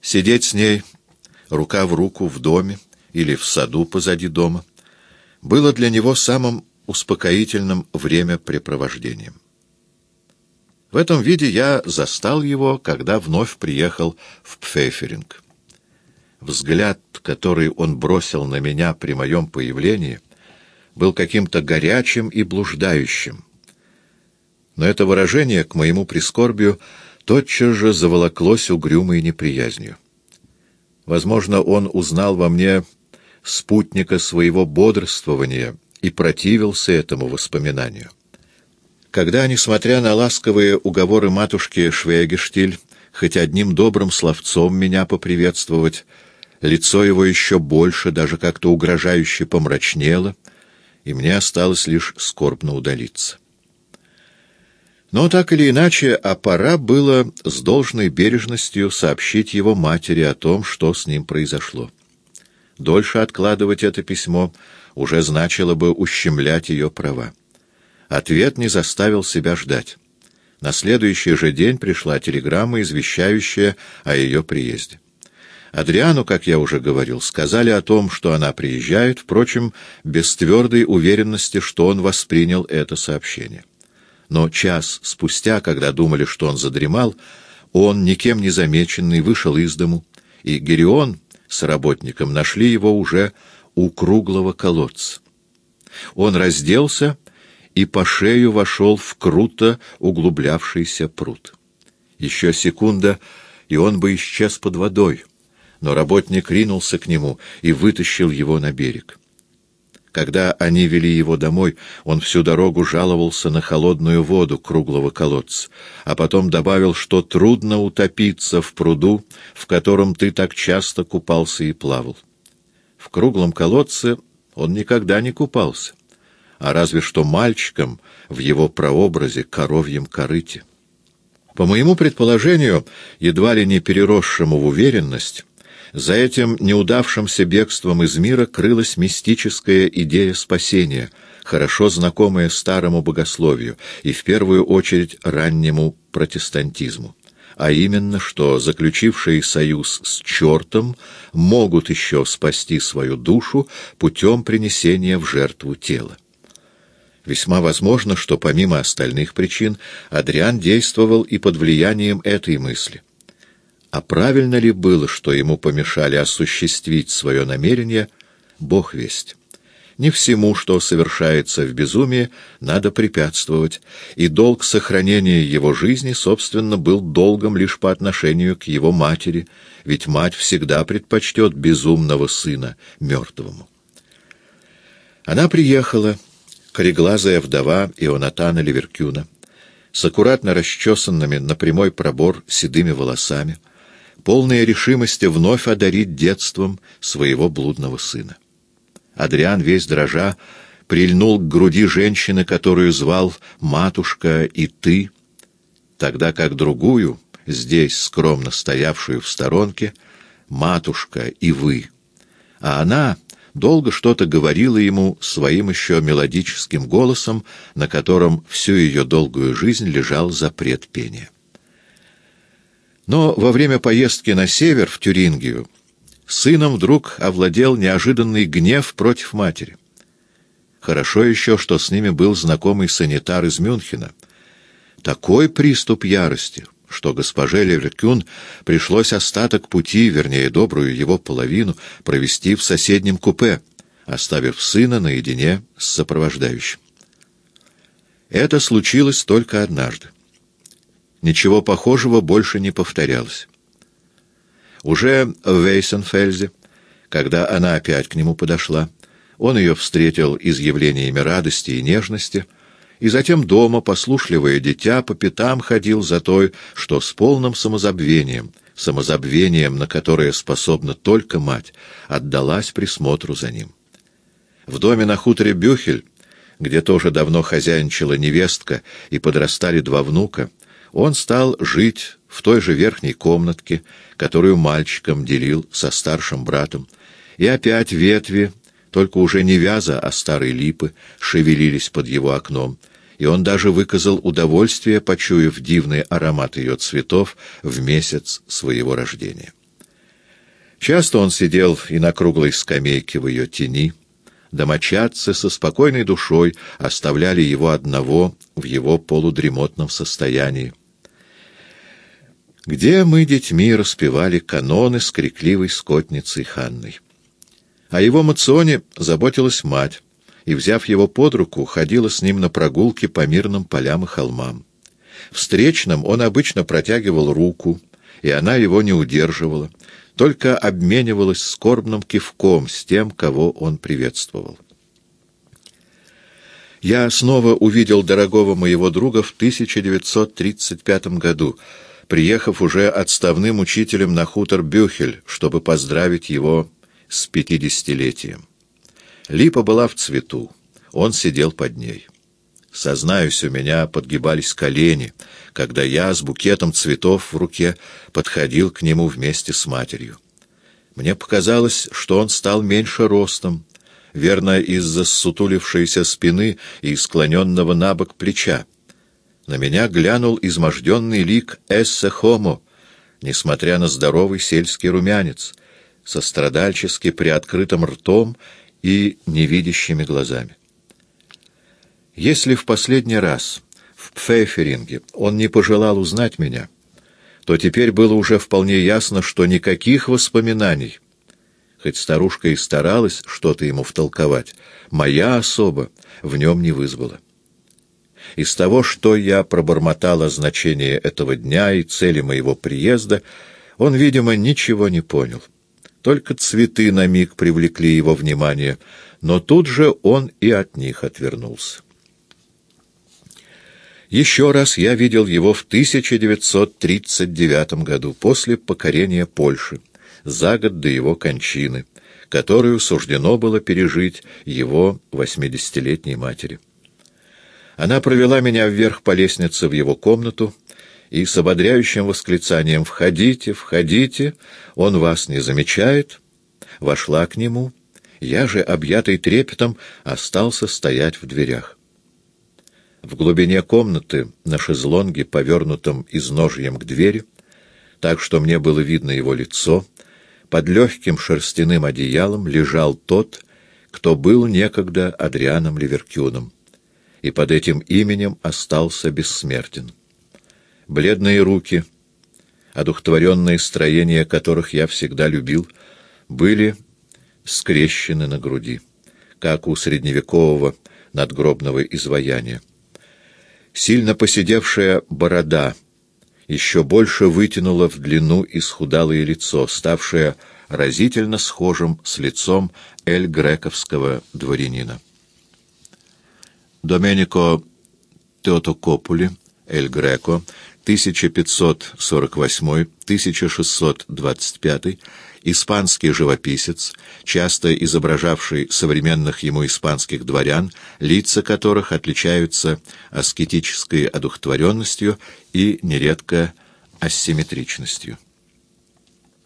Сидеть с ней рука в руку в доме или в саду позади дома было для него самым успокоительным времяпрепровождением. В этом виде я застал его, когда вновь приехал в Пфейферинг. Взгляд, который он бросил на меня при моем появлении, был каким-то горячим и блуждающим. Но это выражение, к моему прискорбию, тотчас же заволоклось угрюмой неприязнью. Возможно, он узнал во мне спутника своего бодрствования и противился этому воспоминанию. Когда, несмотря на ласковые уговоры матушки Швейгештиль, хоть одним добрым словцом меня поприветствовать, лицо его еще больше, даже как-то угрожающе помрачнело, и мне осталось лишь скорбно удалиться. Но так или иначе, а пора было с должной бережностью сообщить его матери о том, что с ним произошло. Дольше откладывать это письмо уже значило бы ущемлять ее права. Ответ не заставил себя ждать. На следующий же день пришла телеграмма, извещающая о ее приезде. Адриану, как я уже говорил, сказали о том, что она приезжает, впрочем, без твердой уверенности, что он воспринял это сообщение. Но час спустя, когда думали, что он задремал, он, никем не замеченный, вышел из дому, и Герион с работником нашли его уже у круглого колодца. Он разделся и по шею вошел в круто углублявшийся пруд. Еще секунда, и он бы исчез под водой, но работник ринулся к нему и вытащил его на берег. Когда они вели его домой, он всю дорогу жаловался на холодную воду круглого колодца, а потом добавил, что трудно утопиться в пруду, в котором ты так часто купался и плавал. В круглом колодце он никогда не купался а разве что мальчиком в его прообразе коровьем корыте. По моему предположению, едва ли не переросшему в уверенность, за этим неудавшимся бегством из мира крылась мистическая идея спасения, хорошо знакомая старому богословию и в первую очередь раннему протестантизму а именно, что заключившие союз с чертом могут еще спасти свою душу путем принесения в жертву тела. Весьма возможно, что помимо остальных причин Адриан действовал и под влиянием этой мысли. А правильно ли было, что ему помешали осуществить свое намерение, Бог весть. Не всему, что совершается в безумии, надо препятствовать, и долг сохранения его жизни, собственно, был долгом лишь по отношению к его матери, ведь мать всегда предпочтет безумного сына мертвому. Она приехала кореглазая вдова Ионатана Ливеркюна, с аккуратно расчесанными на прямой пробор седыми волосами, полная решимости вновь одарить детством своего блудного сына. Адриан, весь дрожа, прильнул к груди женщины, которую звал «матушка» и «ты», тогда как другую, здесь скромно стоявшую в сторонке, «матушка» и «вы». А она долго что-то говорила ему своим еще мелодическим голосом, на котором всю ее долгую жизнь лежал запрет пения. Но во время поездки на север, в Тюрингию, сыном вдруг овладел неожиданный гнев против матери. Хорошо еще, что с ними был знакомый санитар из Мюнхена. Такой приступ ярости — что госпоже Леверкюн пришлось остаток пути, вернее, добрую его половину, провести в соседнем купе, оставив сына наедине с сопровождающим. Это случилось только однажды. Ничего похожего больше не повторялось. Уже в Вейсенфельзе, когда она опять к нему подошла, он ее встретил изъявлениями радости и нежности — и затем дома, послушливое дитя, по пятам ходил за той, что с полным самозабвением, самозабвением, на которое способна только мать, отдалась присмотру за ним. В доме на хуторе Бюхель, где тоже давно хозяйничала невестка и подрастали два внука, он стал жить в той же верхней комнатке, которую мальчиком делил со старшим братом, и опять ветви, только уже не вяза, а старые липы, шевелились под его окном, и он даже выказал удовольствие, почуяв дивный аромат ее цветов в месяц своего рождения. Часто он сидел и на круглой скамейке в ее тени. Домочадцы со спокойной душой оставляли его одного в его полудремотном состоянии. Где мы детьми распевали каноны с крикливой скотницей Ханной. О его мационе заботилась мать, и, взяв его под руку, ходила с ним на прогулки по мирным полям и холмам. Встречным он обычно протягивал руку, и она его не удерживала, только обменивалась скорбным кивком с тем, кого он приветствовал. Я снова увидел дорогого моего друга в 1935 году, приехав уже отставным учителем на хутор Бюхель, чтобы поздравить его с пятидесятилетием. Липа была в цвету, он сидел под ней. Сознаюсь, у меня подгибались колени, когда я с букетом цветов в руке подходил к нему вместе с матерью. Мне показалось, что он стал меньше ростом, верно, из-за сутулившейся спины и склоненного на бок плеча. На меня глянул изможденный лик Эссе Хомо, несмотря на здоровый сельский румянец, со страдальчески приоткрытым ртом и невидящими глазами. Если в последний раз в Пфейферинге он не пожелал узнать меня, то теперь было уже вполне ясно, что никаких воспоминаний, хоть старушка и старалась что-то ему втолковать, моя особа в нем не вызвала. Из того, что я пробормотал о значении этого дня и цели моего приезда, он, видимо, ничего не понял. Только цветы на миг привлекли его внимание, но тут же он и от них отвернулся. Еще раз я видел его в 1939 году, после покорения Польши, за год до его кончины, которую суждено было пережить его восьмидесятилетней матери. Она провела меня вверх по лестнице в его комнату и с ободряющим восклицанием «Входите, входите, он вас не замечает», вошла к нему, я же, объятый трепетом, остался стоять в дверях. В глубине комнаты, на шезлонге, повернутом изножьем к двери, так что мне было видно его лицо, под легким шерстяным одеялом лежал тот, кто был некогда Адрианом Ливеркюном, и под этим именем остался бессмертен. Бледные руки, одухотворенные строения которых я всегда любил, были скрещены на груди, как у средневекового надгробного изваяния. Сильно поседевшая борода еще больше вытянула в длину исхудалое лицо, ставшее разительно схожим с лицом эль-грековского дворянина. Доменико Теотокопули, Эль Греко, 1548-1625, испанский живописец, часто изображавший современных ему испанских дворян, лица которых отличаются аскетической одухотворенностью и нередко асимметричностью.